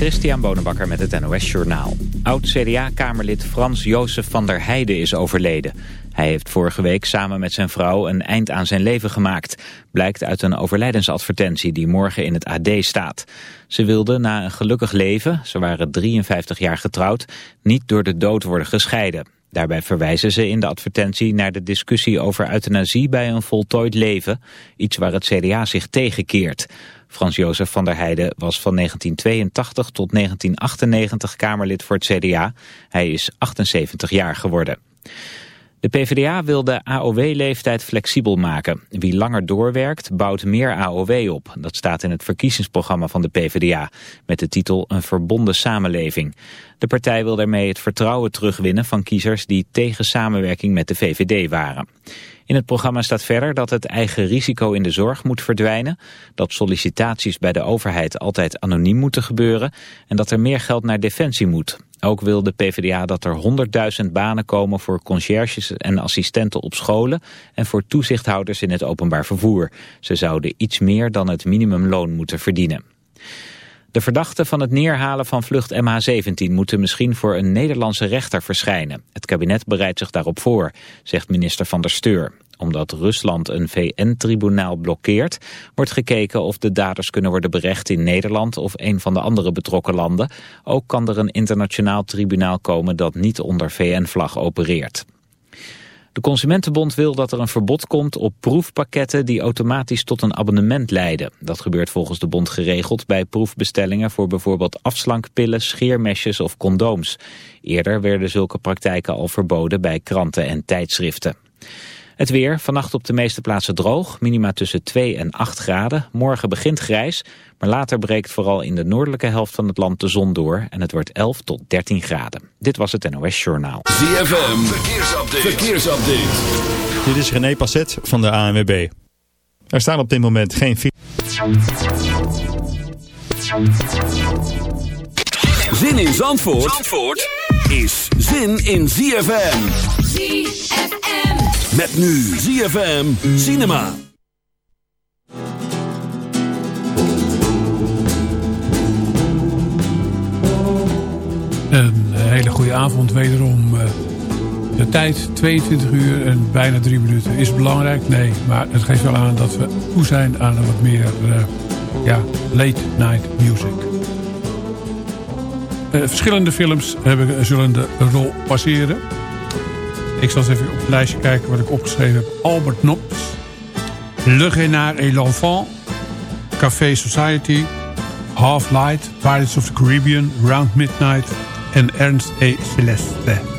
Christian Bonenbakker met het NOS Journaal. Oud-CDA-kamerlid Frans Jozef van der Heijden is overleden. Hij heeft vorige week samen met zijn vrouw een eind aan zijn leven gemaakt. Blijkt uit een overlijdensadvertentie die morgen in het AD staat. Ze wilde na een gelukkig leven, ze waren 53 jaar getrouwd, niet door de dood worden gescheiden. Daarbij verwijzen ze in de advertentie naar de discussie over euthanasie bij een voltooid leven, iets waar het CDA zich tegenkeert. Frans-Jozef van der Heijden was van 1982 tot 1998 Kamerlid voor het CDA. Hij is 78 jaar geworden. De PvdA wil de AOW-leeftijd flexibel maken. Wie langer doorwerkt, bouwt meer AOW op. Dat staat in het verkiezingsprogramma van de PvdA... met de titel Een verbonden samenleving. De partij wil daarmee het vertrouwen terugwinnen van kiezers... die tegen samenwerking met de VVD waren. In het programma staat verder dat het eigen risico in de zorg moet verdwijnen, dat sollicitaties bij de overheid altijd anoniem moeten gebeuren en dat er meer geld naar defensie moet. Ook wil de PvdA dat er 100.000 banen komen voor conciërges en assistenten op scholen en voor toezichthouders in het openbaar vervoer. Ze zouden iets meer dan het minimumloon moeten verdienen. De verdachten van het neerhalen van vlucht MH17 moeten misschien voor een Nederlandse rechter verschijnen. Het kabinet bereidt zich daarop voor, zegt minister van der Steur. Omdat Rusland een VN-tribunaal blokkeert, wordt gekeken of de daders kunnen worden berecht in Nederland of een van de andere betrokken landen. Ook kan er een internationaal tribunaal komen dat niet onder VN-vlag opereert. De Consumentenbond wil dat er een verbod komt op proefpakketten die automatisch tot een abonnement leiden. Dat gebeurt volgens de bond geregeld bij proefbestellingen voor bijvoorbeeld afslankpillen, scheermesjes of condooms. Eerder werden zulke praktijken al verboden bij kranten en tijdschriften. Het weer, vannacht op de meeste plaatsen droog, minima tussen 2 en 8 graden. Morgen begint grijs, maar later breekt vooral in de noordelijke helft van het land de zon door. En het wordt 11 tot 13 graden. Dit was het NOS Journaal. ZFM, verkeersupdate. verkeersupdate. Dit is René Passet van de ANWB. Er staan op dit moment geen... Zin in Zandvoort, Zandvoort is zin in ZFM. ZFM. Met nu ZFM Cinema. Een hele goede avond wederom. Eh, de tijd, 22 uur en bijna 3 minuten. Is belangrijk? Nee, maar het geeft wel aan dat we toe zijn aan wat meer uh, ja, late night music. Uh, verschillende films hebben, zullen de rol passeren. Ik zal eens even op het lijstje kijken wat ik opgeschreven heb. Albert Nops, Le Renard et l'Enfant, Café Society, Half Light, Pirates of the Caribbean, Round Midnight en Ernst E. Celeste.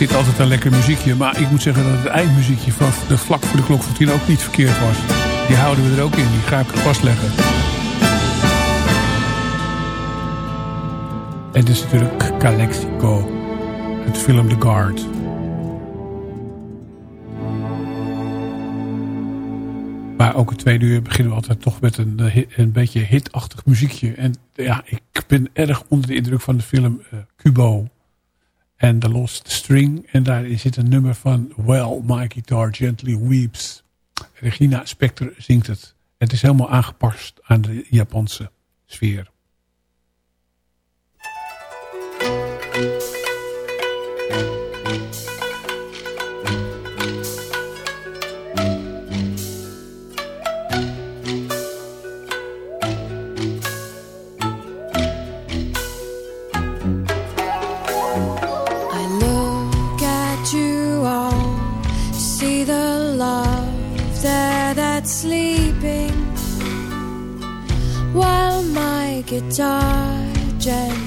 Dit altijd een lekker muziekje. Maar ik moet zeggen dat het eindmuziekje van de vlak voor de klok van tien ook niet verkeerd was. Die houden we er ook in. Die ga ik vastleggen. En het is natuurlijk Calexico. Het film The Guard. Maar ook het tweede uur beginnen we altijd toch met een, eh, een beetje hitachtig muziekje. En ja, ik ben erg onder de indruk van de film uh, Kubo en The Lost String. En daar zit een nummer van Well, My Guitar Gently Weeps. Regina Spector zingt het. Het is helemaal aangepast aan de Japanse sfeer. Guitar gently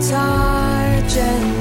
guitar gently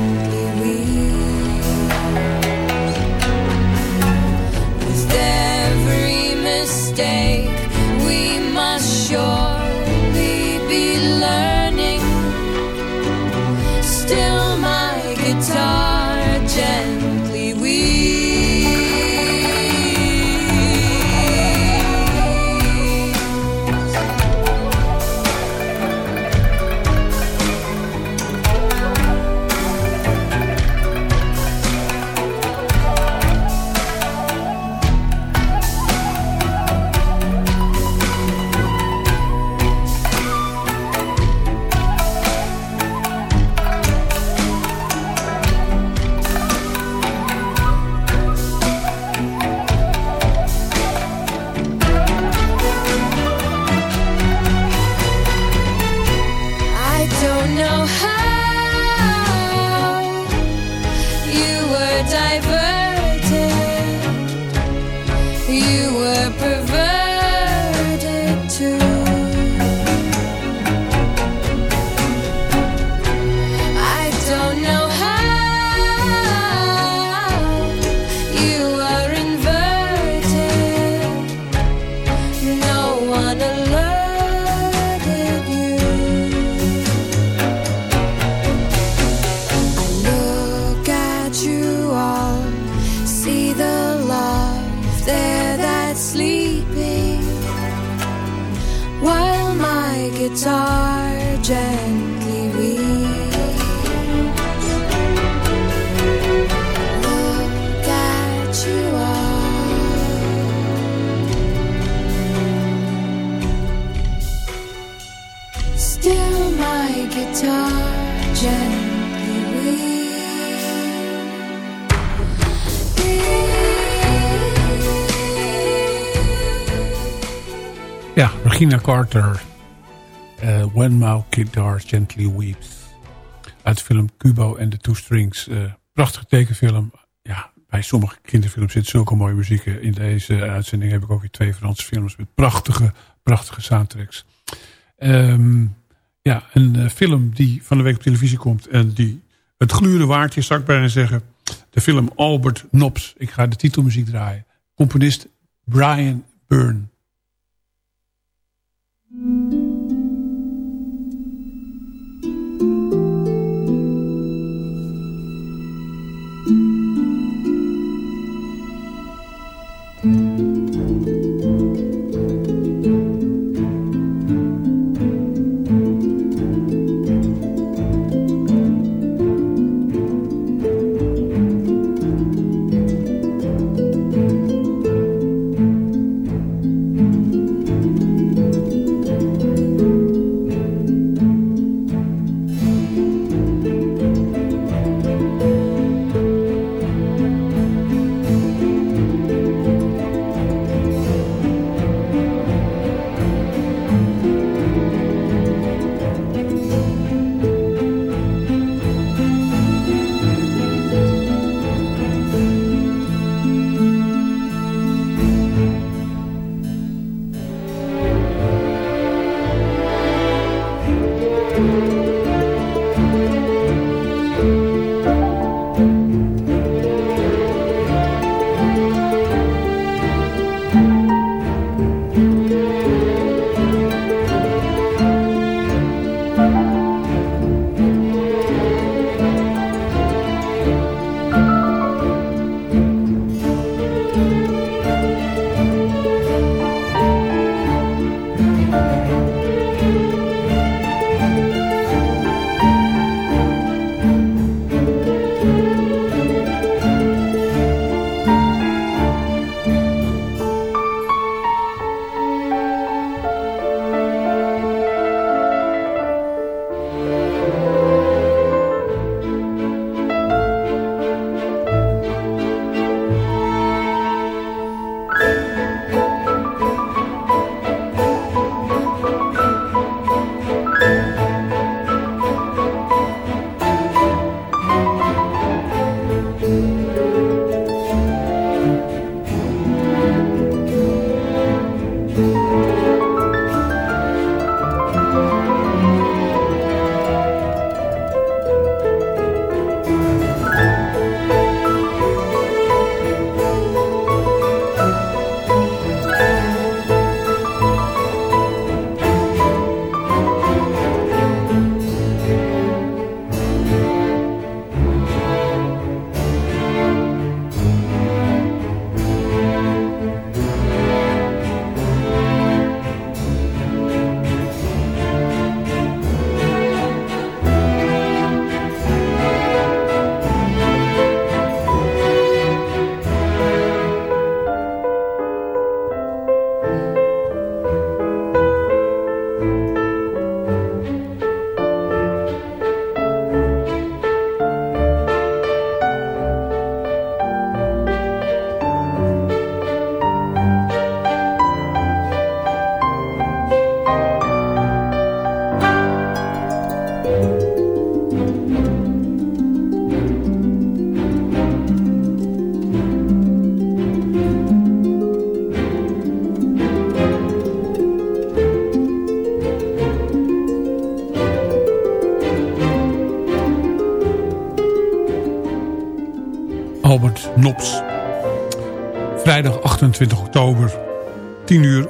Regina Carter. Uh, When My Guitar Gently Weeps. Uit de film Kubo en de Two Strings. Uh, prachtige tekenfilm. Ja, bij sommige kinderfilms zit zulke mooie muziek. In deze uitzending heb ik ook weer twee Franse films met prachtige, prachtige soundtracks. Um, ja, een uh, film die van de week op televisie komt en die het gluren waard is, zou ik bijna zeggen. De film Albert Nobbs. Ik ga de titelmuziek draaien. Componist Brian Byrne. Nops.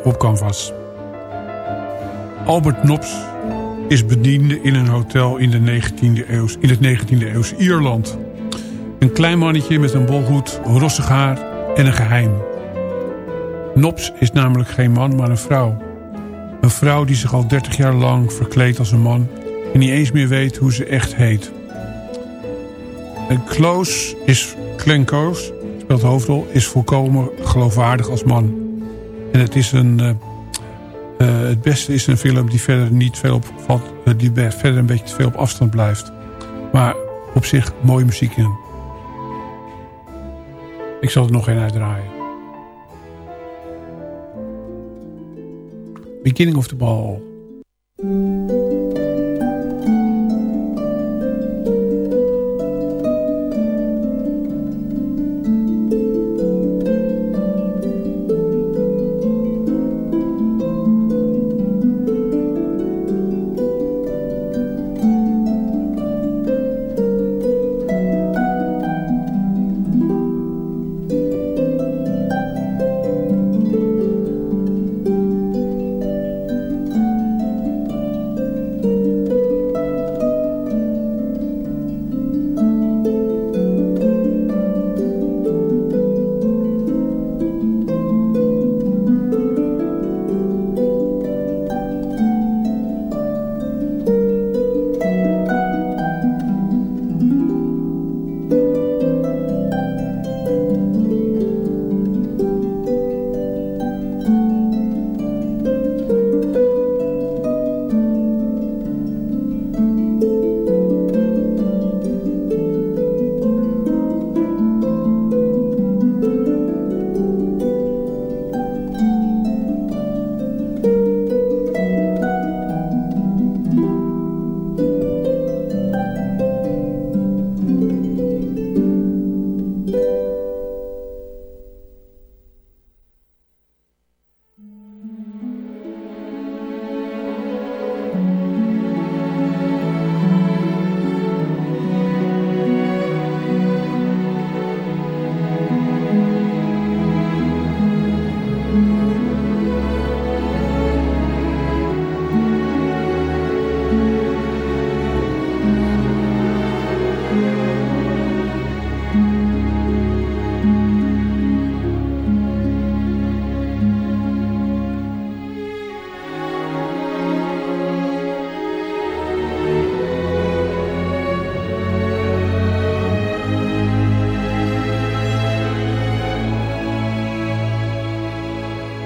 Op Canvas. Albert Nops is bediende in een hotel in, de 19e eeuw, in het 19e eeuwse Ierland. Een klein mannetje met een bolhoed, rossig haar en een geheim. Nops is namelijk geen man, maar een vrouw. Een vrouw die zich al 30 jaar lang verkleedt als een man... en niet eens meer weet hoe ze echt heet. En Kloos is... Klenkoos, speelt hoofdrol... is volkomen geloofwaardig als man. En het is een... Uh, uh, het beste is een film die verder niet veel op uh, die verder een beetje te veel op afstand blijft. Maar op zich mooie muziek in. Ik zal er nog een uitdraaien. Beginning of the Ball.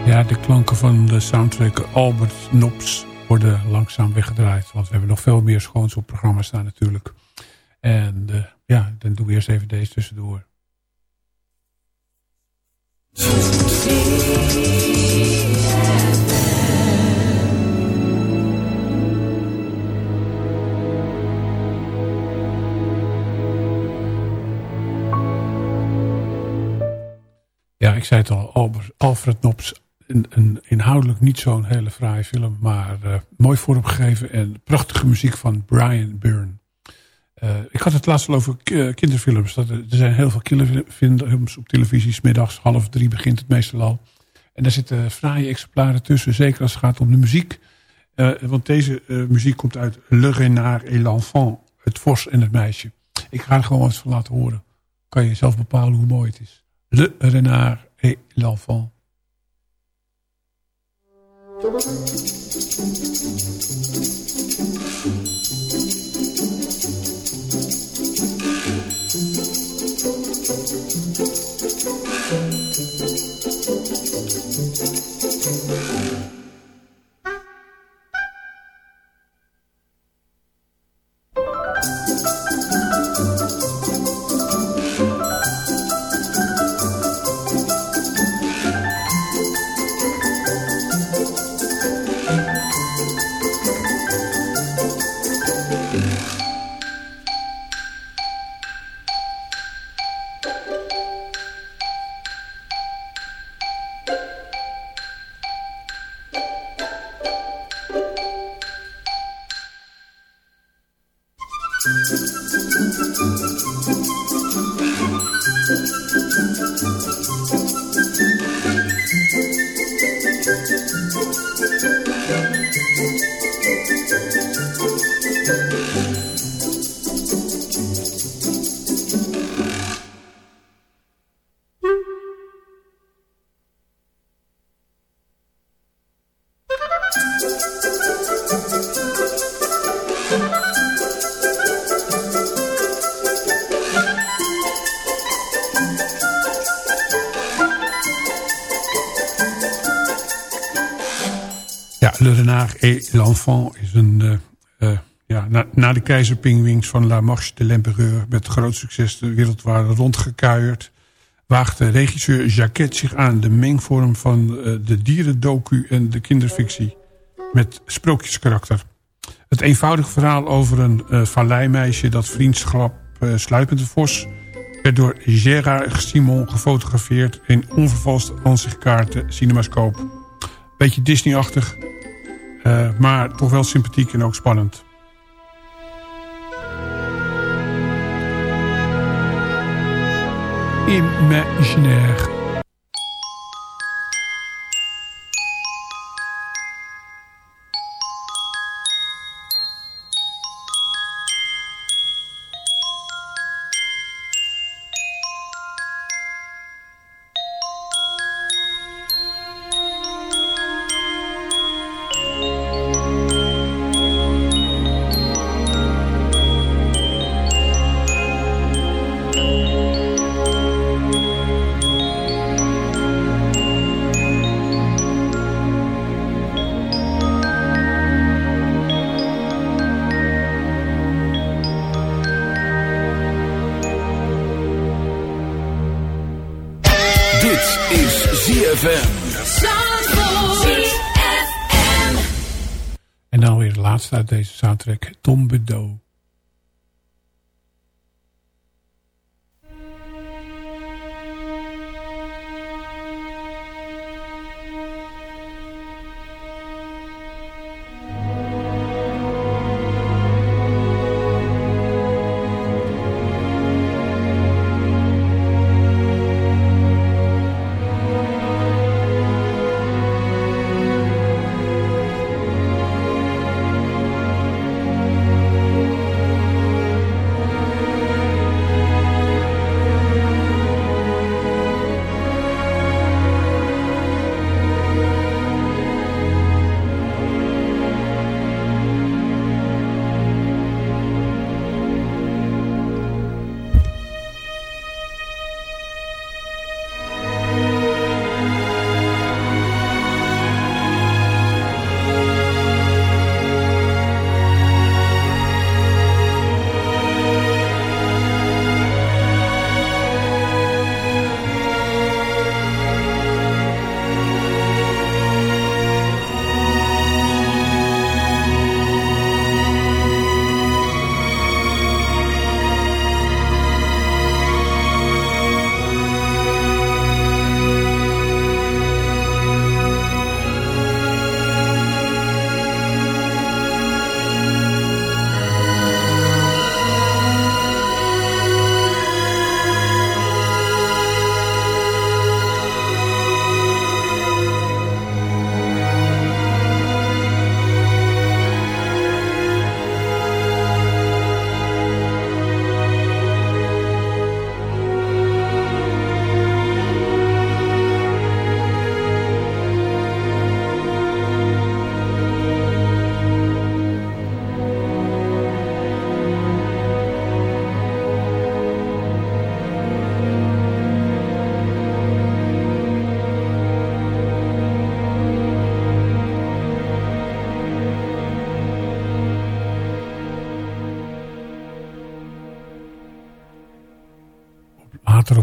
Ja, de klanken van de soundtrack Albert Nops worden langzaam weggedraaid. Want we hebben nog veel meer schoons op programma staan natuurlijk. En uh, ja, dan doen we eerst even deze tussendoor. Ja, ik zei het al, Alfred Nops een, inhoudelijk niet zo'n hele fraaie film, maar uh, mooi vormgegeven en prachtige muziek van Brian Byrne. Uh, ik had het laatst al over kinderfilms. Dat, er zijn heel veel kinderfilms op televisie. Middags half drie begint het meestal al. En daar zitten fraaie exemplaren tussen. Zeker als het gaat om de muziek. Want deze muziek komt uit Le Renard et l'Enfant. Het vos en het meisje. Ik ga er gewoon eens van laten horen. Kan je zelf bepalen hoe mooi het is. Le Renard et l'Enfant. 走吧 Musik l'Enfant is een... eh, eh, ja, na, na de keizerpingwings van La Marche de l'Empereur... met groot succes de wereld waren rondgekuierd... waagde regisseur Jacquet zich aan de mengvorm van eh, de dierendocu en de kinderfictie... met sprookjeskarakter. Het eenvoudige verhaal over een uh, valleimeisje... dat vriendschap uh, vos... werd door Gérard Simon gefotografeerd... in onvervalste ansichtkaarten cinemascoop. Beetje Disney-achtig... Uh, maar toch wel sympathiek en ook spannend. Imaginaire. En dan weer de laatste uit deze soundtrack, Tom Bedeau.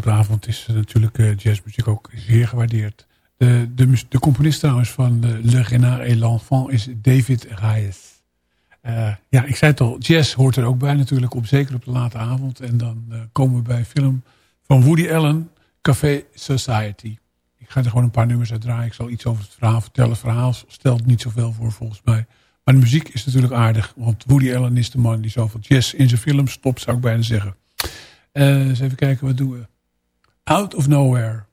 Later op de avond is natuurlijk uh, jazzmuziek ook zeer gewaardeerd. De, de, de componist trouwens van uh, Le Renard et l'Enfant is David Reyes. Ja, ik zei het al, jazz hoort er ook bij natuurlijk, op, zeker op de late avond. En dan komen we bij film van Woody Allen, Café Society. Ik ga er gewoon een paar nummers uit draaien. Ik zal iets over het verhaal vertellen. Het verhaal stelt niet zoveel voor volgens mij. Maar de muziek is natuurlijk aardig. Want Woody Allen is de man die zoveel jazz in zijn films stopt, zou ik bijna zeggen. Uh, eens even kijken, wat doen we? Out of Nowhere.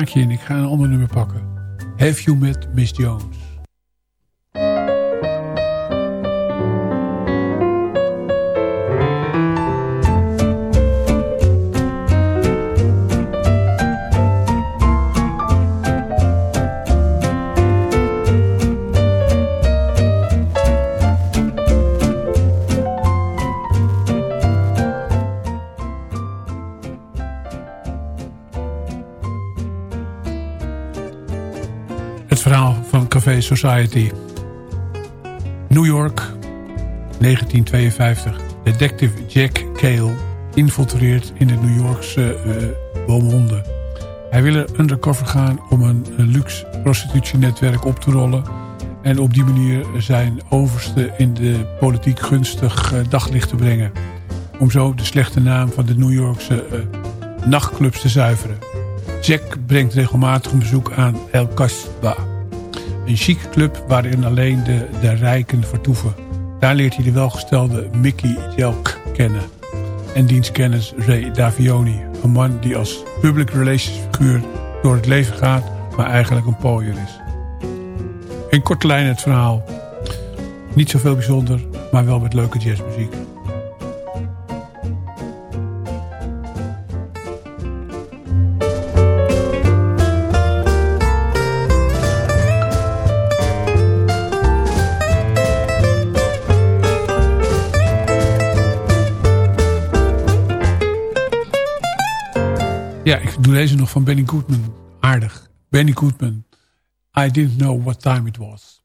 Ik ga een ander nummer pakken. Have You Met Miss Jones? Society. New York, 1952. Detective Jack Cale infiltreert in de New Yorkse uh, Beaumonde. Hij wil er undercover gaan om een, luxe prostitutienetwerk op te rollen... en op die manier zijn overste in de politiek gunstig uh, daglicht te brengen. Om zo de slechte naam van de New Yorkse uh, nachtclubs te zuiveren. Jack brengt regelmatig een bezoek aan El Casbah. Een chic club waarin alleen de, de rijken vertoeven. Daar leert hij de welgestelde Mickey Jelk kennen. En diens kennis Ray Davioni. Een man die als public relations figuur door het leven gaat... maar eigenlijk een pooier is. In korte lijn het verhaal. Niet zoveel bijzonder, maar wel met leuke jazzmuziek. Doe nog van Benny Goodman. Aardig. Benny Goodman. I didn't know what time it was.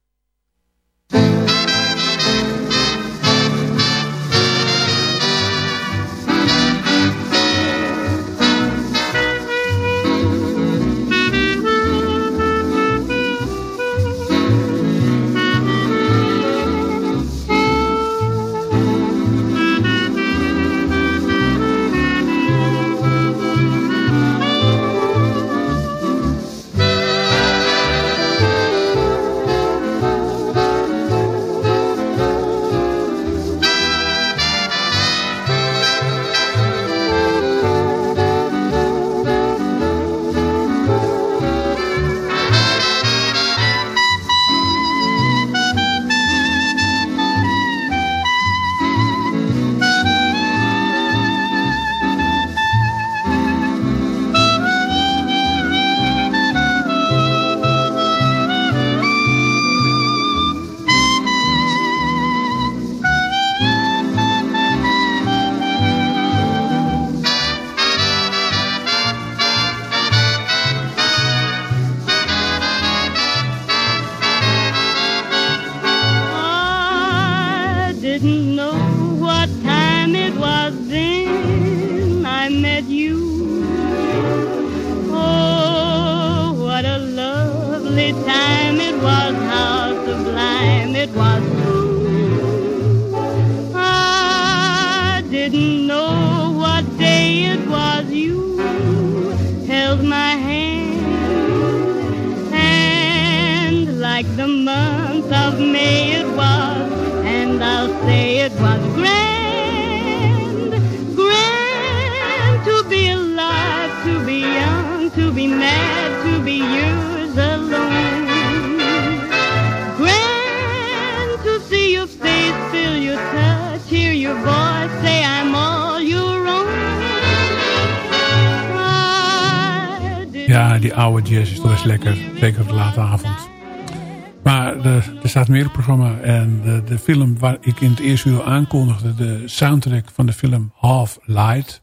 Er staat meer op het programma. En de, de film waar ik in het eerste uur aankondigde... de soundtrack van de film Half Light...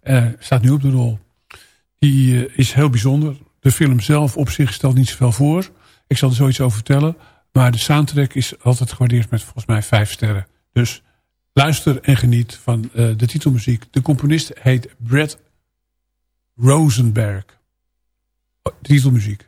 eh, staat nu op de rol. Die eh, is heel bijzonder. De film zelf op zich stelt niet zoveel voor. Ik zal er zoiets over vertellen. Maar de soundtrack is altijd gewaardeerd met volgens mij vijf sterren. Dus luister en geniet van eh, de titelmuziek. De componist heet Brett Rosenberg. Oh, titelmuziek.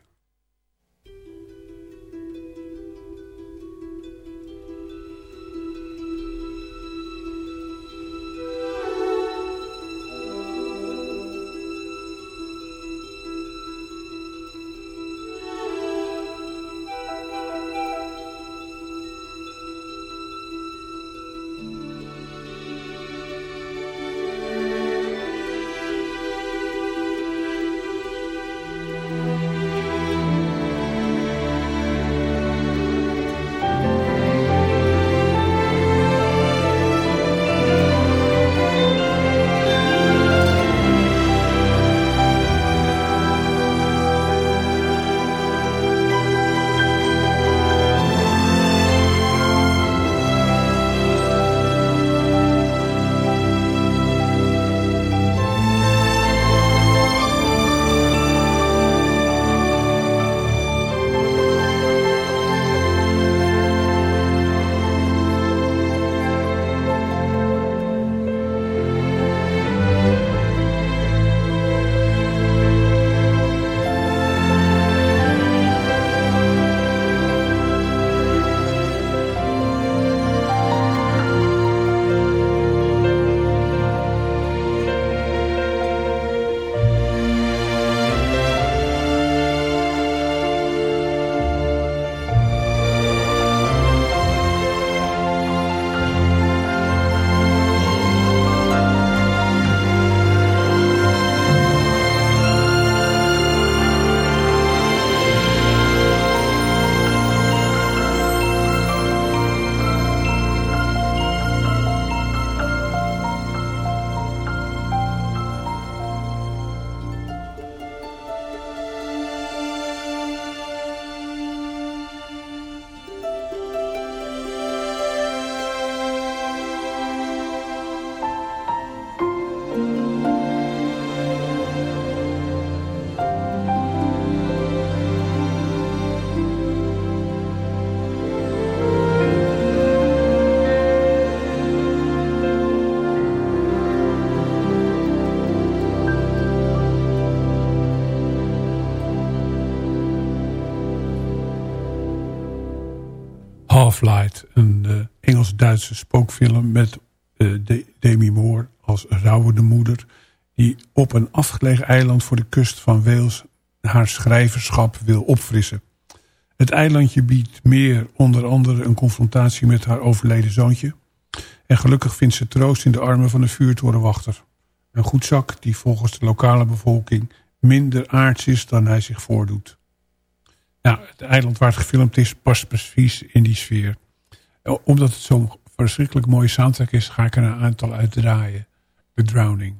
Light. Een uh, Engels-Duitse spookfilm met uh, Demi Moore als rouwende moeder... die op een afgelegen eiland voor de kust van Wales haar schrijverschap wil opfrissen. Het eilandje biedt meer onder andere een confrontatie met haar overleden zoontje... en gelukkig vindt ze troost in de armen van een vuurtorenwachter. Een goedzak die volgens de lokale bevolking minder aards is dan hij zich voordoet. Nou, het eiland waar het gefilmd is past precies in die sfeer. Omdat het zo'n verschrikkelijk mooie soundtrack is, ga ik er een aantal uitdraaien. The Drowning.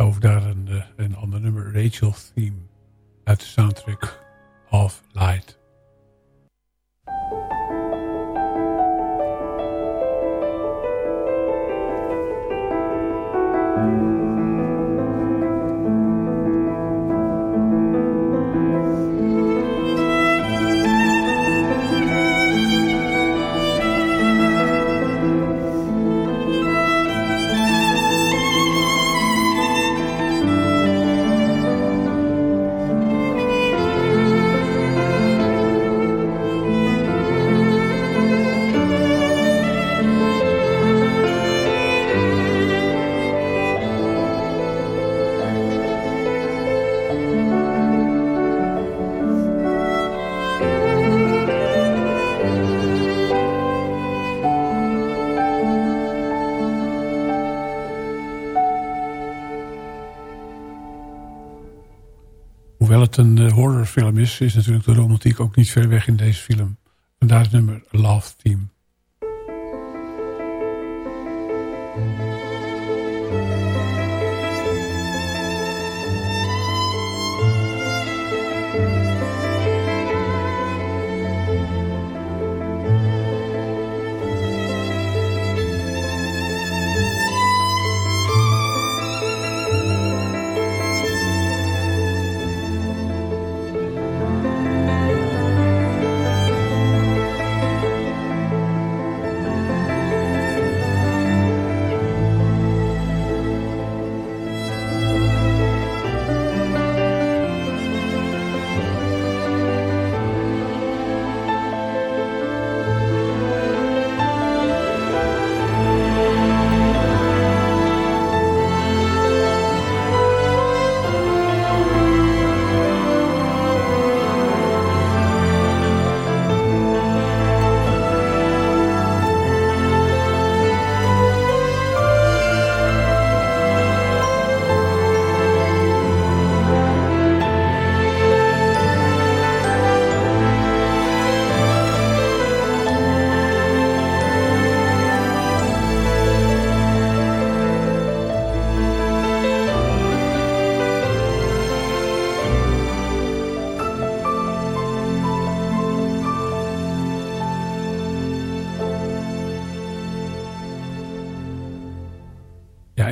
Over naar een, eh, een ander nummer, Rachel Theme, uit de soundtrack Half Light. Het een eh, horrorfilm is, is natuurlijk de romantiek ook niet ver weg in deze film. Vandaar het nummer Love Theme.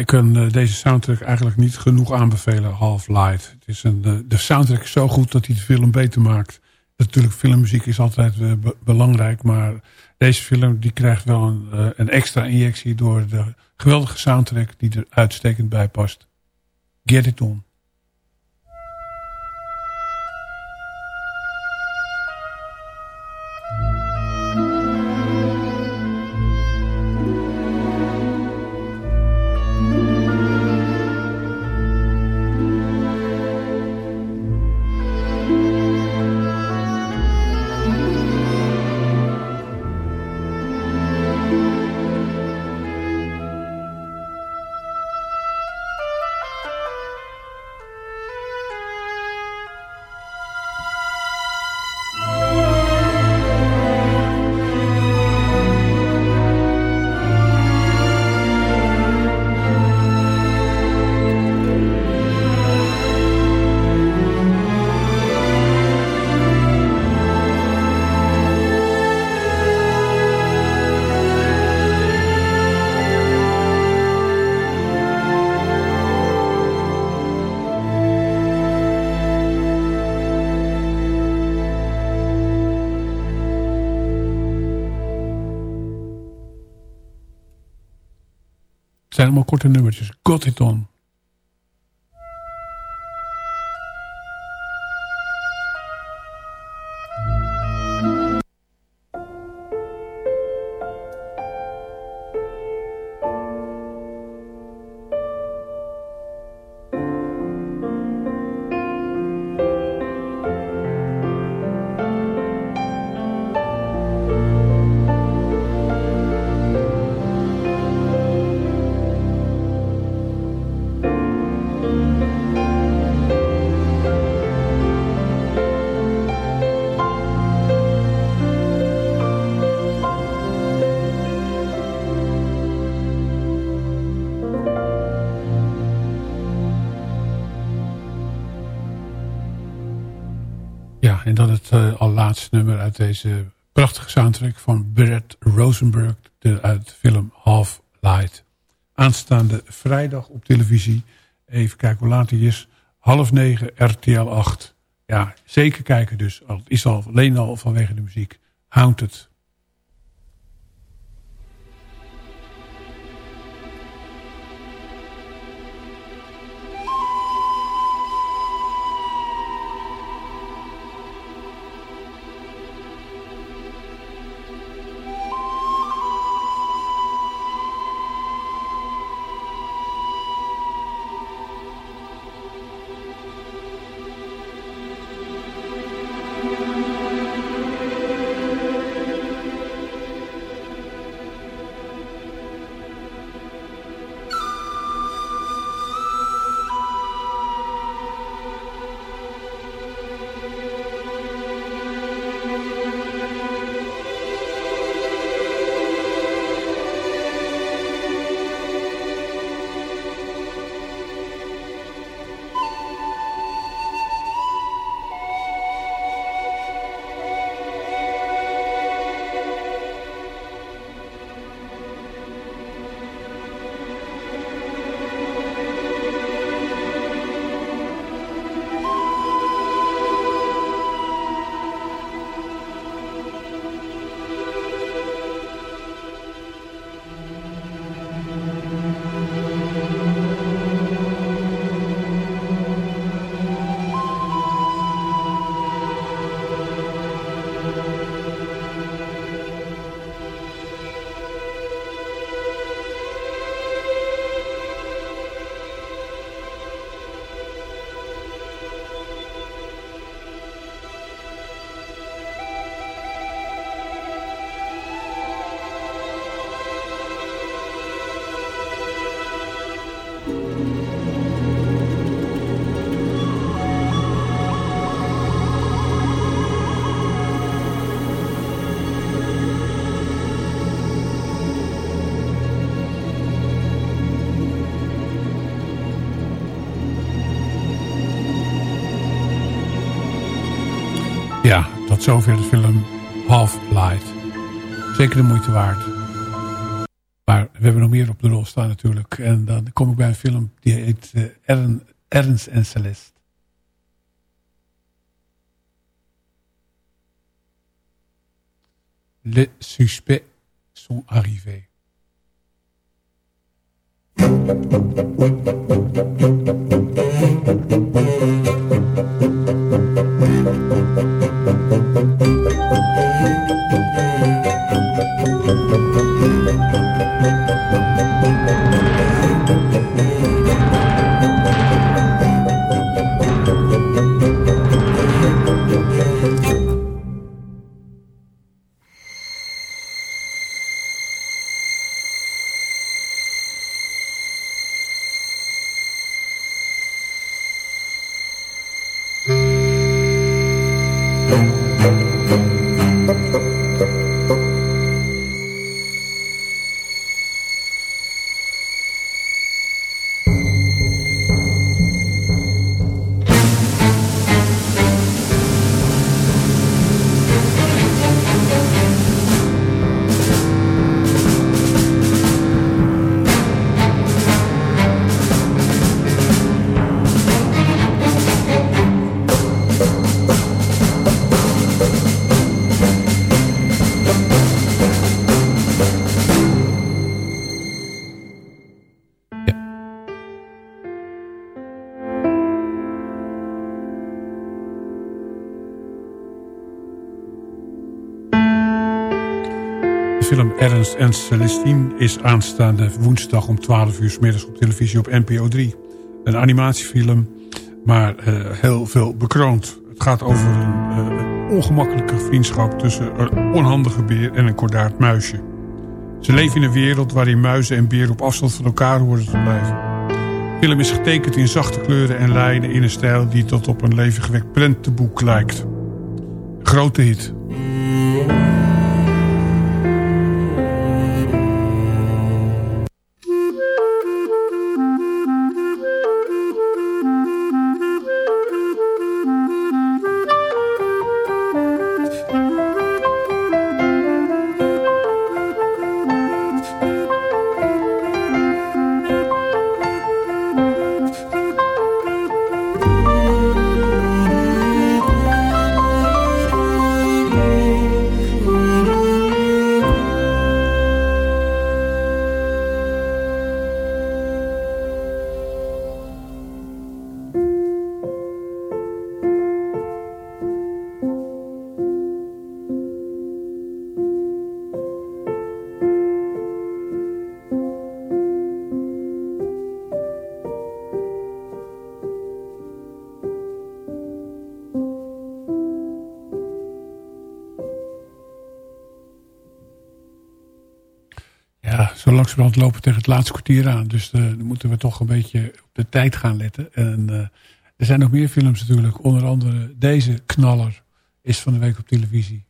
Kan eh, deze soundtrack eigenlijk niet genoeg aanbevelen, Half Light. Het is een, de, de soundtrack is zo goed dat hij de film beter maakt. Natuurlijk, filmmuziek is altijd eh, be- belangrijk, maar deze film die krijgt wel een, eh, een extra injectie door de geweldige soundtrack die er uitstekend bij past. Get it on. Korte nummertjes. Got it on. Deze prachtige soundtrack van Brett Rosenberg de, uit de film Half Light. Aanstaande vrijdag op televisie. Even kijken hoe laat die is. Half negen, RTL 8. Ja, zeker kijken dus. Het is al alleen al vanwege de muziek. Haunted. Zover de film Half-Light. Zeker de moeite waard. Maar we hebben nog meer op de rol staan natuurlijk. En dan kom ik bij een film die heet uh, Ern, Ernst en Celeste. Les suspects sont arrivés. Film En Celestine is aanstaande woensdag om 12 uur s middags op televisie op NPO 3. Een animatiefilm, maar uh, heel veel bekroond. Het gaat over een uh, ongemakkelijke vriendschap tussen een onhandige beer en een kordaat muisje. Ze leven in een wereld waarin muizen en beren op afstand van elkaar horen te blijven. De film is getekend in zachte kleuren en lijnen in een stijl die tot op een levengewekt prentenboek lijkt. Grote hit. Langzamerhand lopen tegen het laatste kwartier aan. Dus uh, dan moeten we toch een beetje op de tijd gaan letten. En uh, er zijn nog meer films natuurlijk. Onder andere deze knaller is van de week op televisie.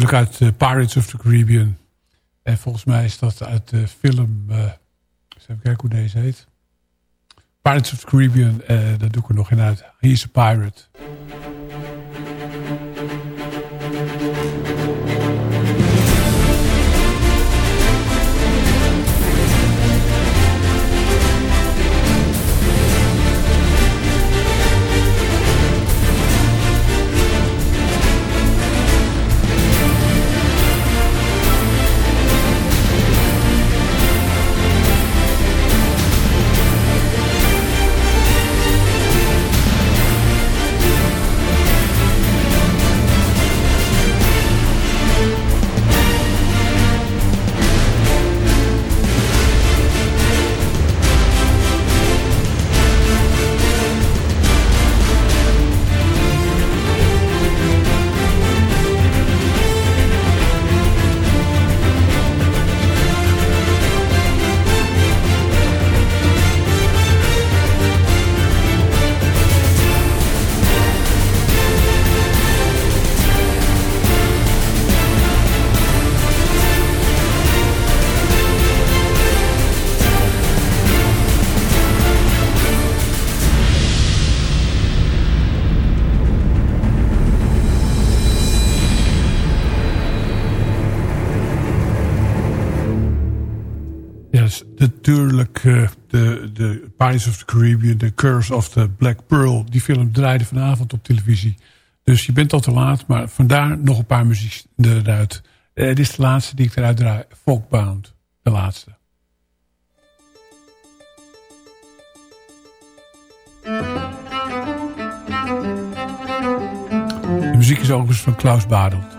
Natuurlijk uit eh, Pirates of the Caribbean. En volgens mij is dat uit de film... eens even kijken hoe deze heet. Pirates of the Caribbean, eh daar doe ik er nog in uit. He's a Pirate. De, de Pirates of the Caribbean, The Curse of the Black Pearl. Die film draaide vanavond op televisie. Dus je bent al te laat, maar vandaar nog een paar muziek eruit. Eh, dit is de laatste die ik eruit draai. Folkbound, de laatste. De muziek is overigens van Klaus Badelt.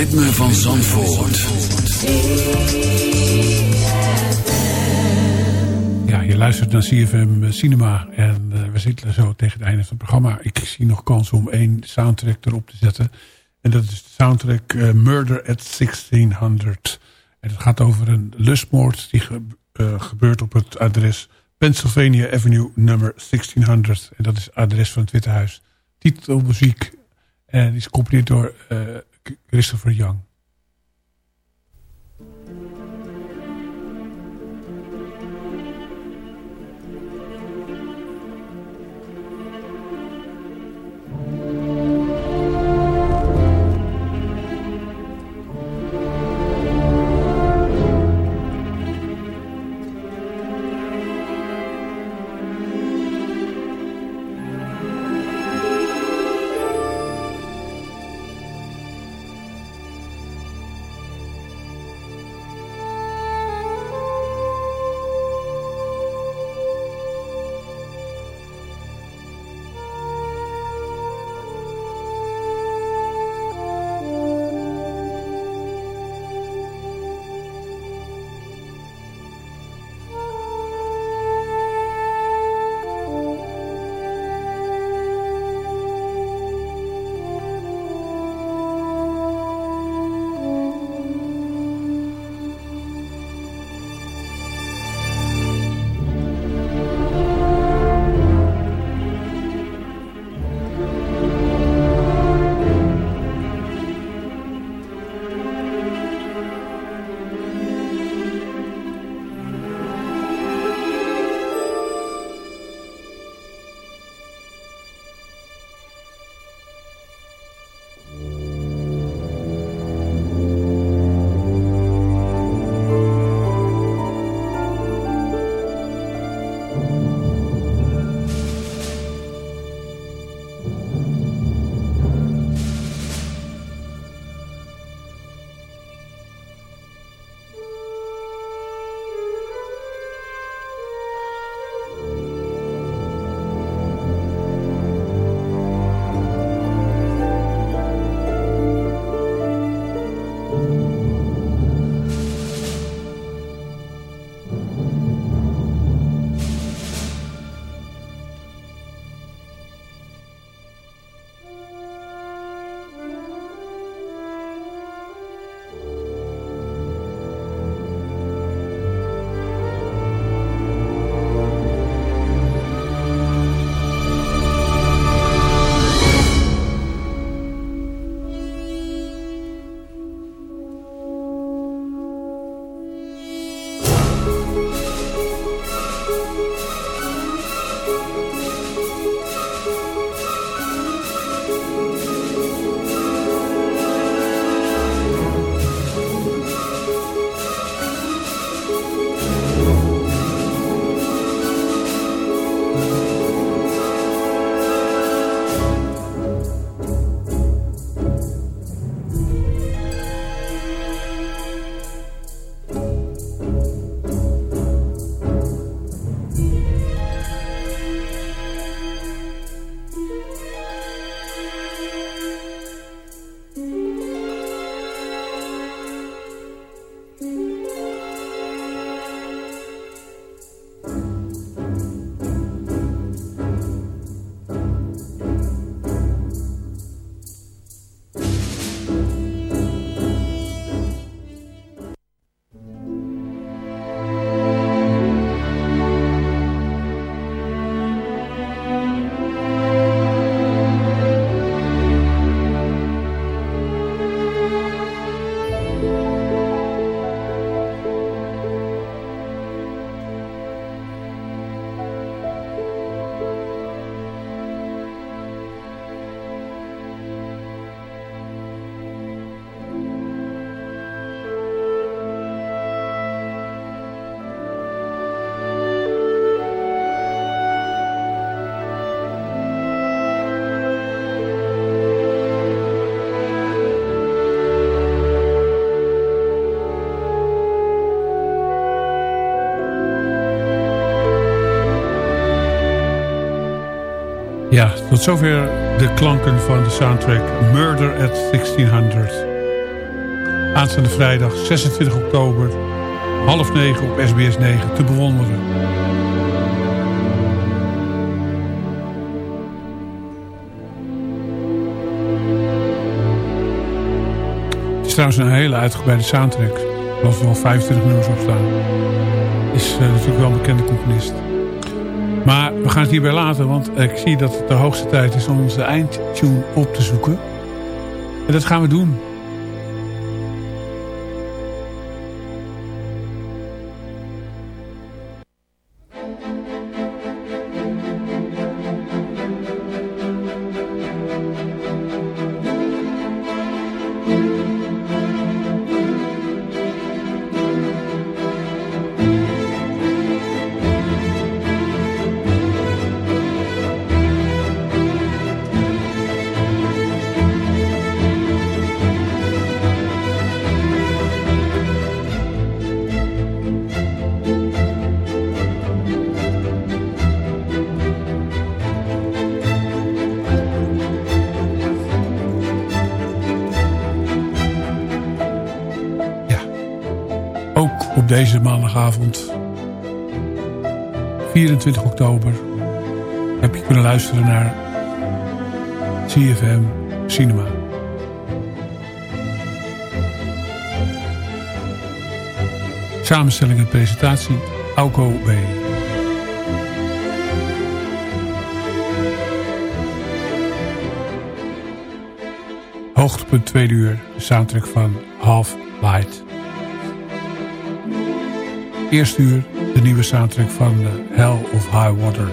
Ritme van Zandvoort. Ja, je luistert naar CFM Cinema en eh, we zitten zo tegen het einde van het programma. Ik zie nog kans om één soundtrack erop te zetten. En dat is de soundtrack eh, Murder at 1600. En het gaat over een lustmoord die ge- eh, gebeurt op het adres Pennsylvania Avenue nummer 1600. En dat is het adres van het Witte Huis. Titelmuziek en is gecomponeerd door eh, Christopher Young. Ja, tot zover de klanken van de soundtrack Murder at 1600. Aanstaande vrijdag 26 oktober, half negen op SBS 9 te bewonderen. Het is trouwens een hele uitgebreide soundtrack. Er was wel 25 nummers op staan. Is uh, natuurlijk wel een bekende componist. Maar we gaan het hierbij laten, want ik zie dat het de hoogste tijd is om onze eindtune op te zoeken. En dat gaan we doen. Deze maandagavond 24 oktober heb je kunnen luisteren naar CFM Cinema. Samenstelling en presentatie Auko B. Hoogtepunt tweede uur, de soundtrack van Half Light. Eerste uur de nieuwe soundtrack van Hell of High Water.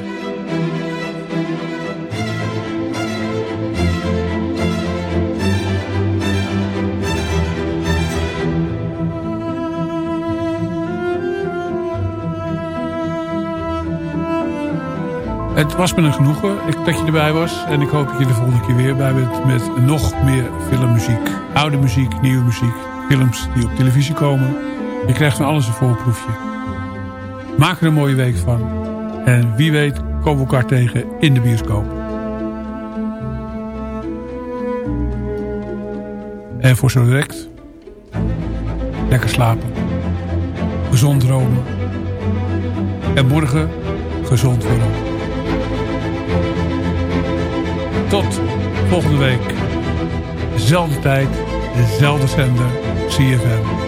Het was me een genoegen dat je erbij was. En ik hoop dat je de volgende keer weer bij bent met nog meer filmmuziek. Oude muziek, nieuwe muziek, films die op televisie komen. Je krijgt van alles een voorproefje. Maak er een mooie week van. En wie weet komen we elkaar tegen in de bioscoop. En voor zo direct. Lekker slapen. Gezond dromen. En morgen gezond worden. Tot volgende week. Dezelfde tijd. Dezelfde zender. CFM.